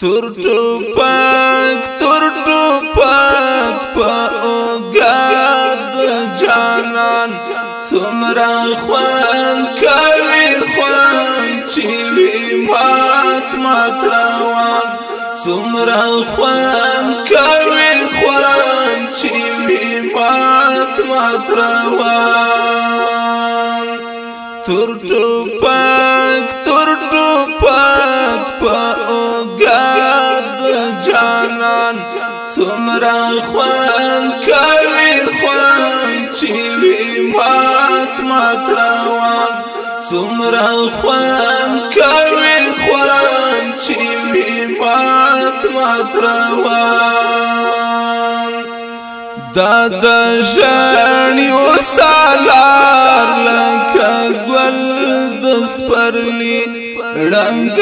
تور ټوپک تور ټوپک په اوګاد جانان څومره خوان کوي خوان چې مات مات روان څومره خوان کوي خوان چې مات مات روان تور ټوپک را خوان کوي خوان چې می مات مات روان دا د ژړنی وسالار لکه ګل د سپرلی رنگ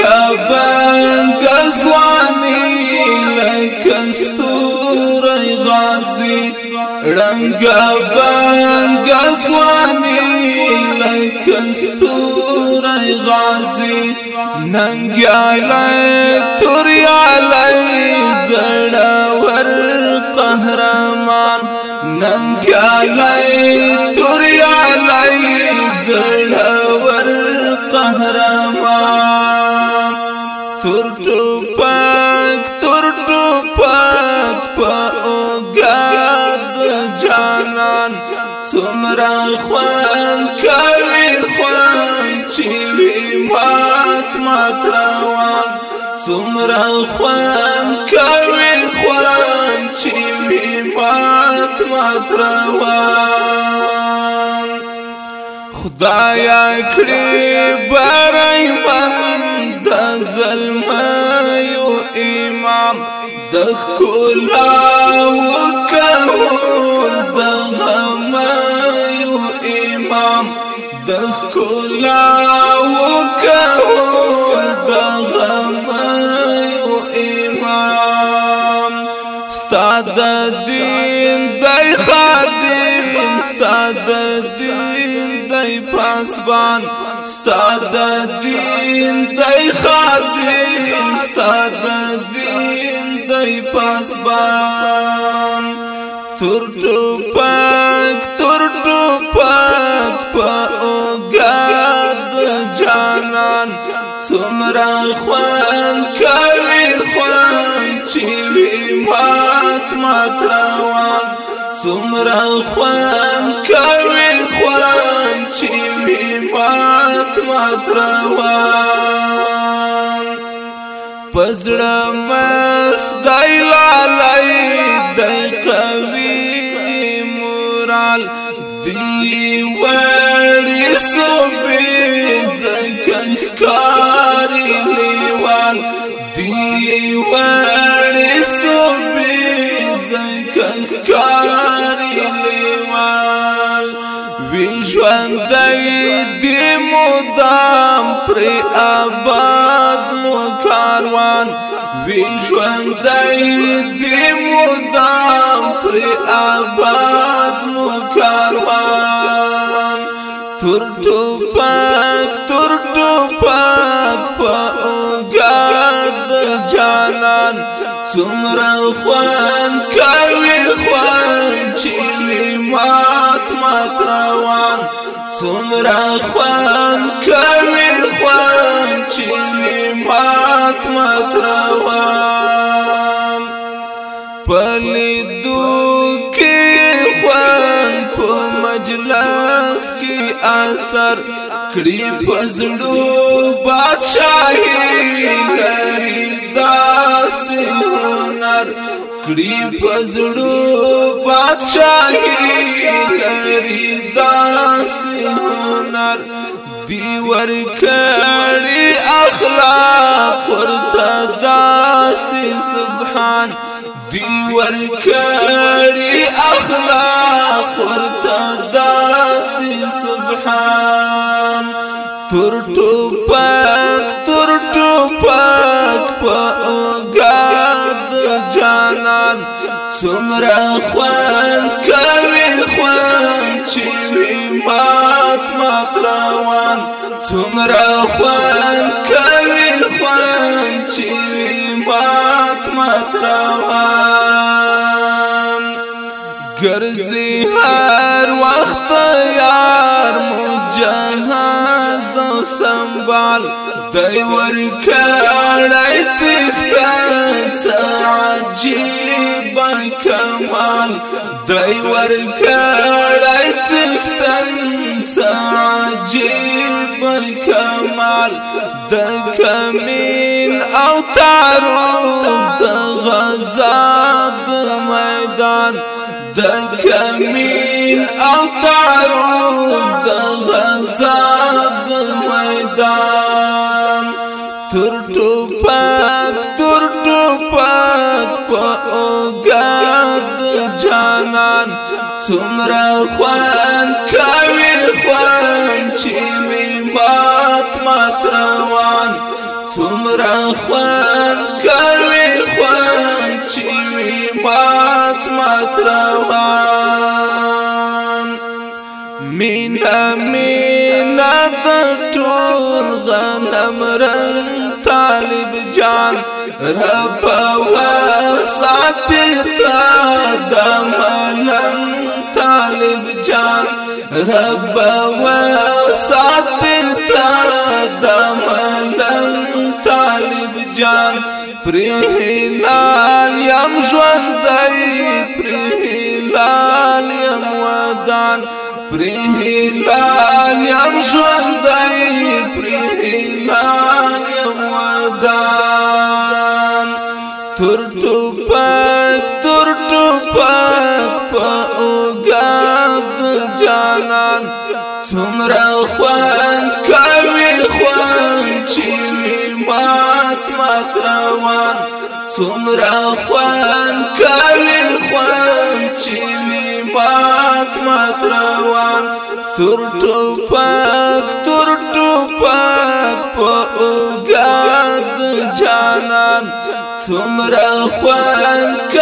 بنگ سوانی لکه ستوري غازي رنگ بنگ سوانی لکه ستوري رازي ننگی علی توری علی زڑاور قهرمان ننگی علی توری علی زڑاور قهرمان تور سمرا خوان کوي خوان چې می مات مات روان خدایا کړی برای من د ظلمایو امام د کلا وکول د غمایو امام د کلا وکول پاسبان ستاد دین دای خادم ستاد دین دای پاسبان تور ټوپک تور ټوپک په اوګاد جانان څومره خوان کوي خوان چې مات مات روان څومره خوان کوي پزړه مس دای لالای دای قوی مورال دی سو بی زکن کاری لیوال دی سو بی زکن کاری لیوال وی جوان دای دی مدام پری آبان کاروان وی ژوندای دی مدام پر آباد مو کاروان تر ټوپک تر ټوپک په اوګاد جانان څومره خوان کوي خوان چې مات مات روان څومره خوان اثر کړي پزړو بادشاہي لري داس هنر کړي پزړو بادشاہي لري داس هنر دی ور کړي اخلاق ورته داس سبحان دی ور کړي اخلاق ورته سبحان تور ټوپک تور ټوپک په اوګاد جانان څومره خوان کوي خوان چې مات مات روان څومره خوان کوي خوان چې مات مات روان ګرځي هر خدای ورکړای څښتا عجیب کمال دای ورکړای څښتا عجیب کمال د کمین او تاروز د غزا د میدان د سمرا خوان کاویر خوان چی می مات مات روان سمرا خوان کاویر خوان چی می مات مات روان مینا مینا در ټول غنم رنگ طالب جان رب واساتی تا غبا و ساتتا د ملنګ طالب جان پرهلال یم ژوندۍ پرهلال یم ودان پرهلال یم ژوندۍ پرهلال یم ودان تر ټوپک تر ټوپک دومره خوان کوي خوان چې مات مات روان څومره خوان کوي خوان چې مات مات روان تور ټوپک تور ټوپک په اوګاد جانان څومره خوان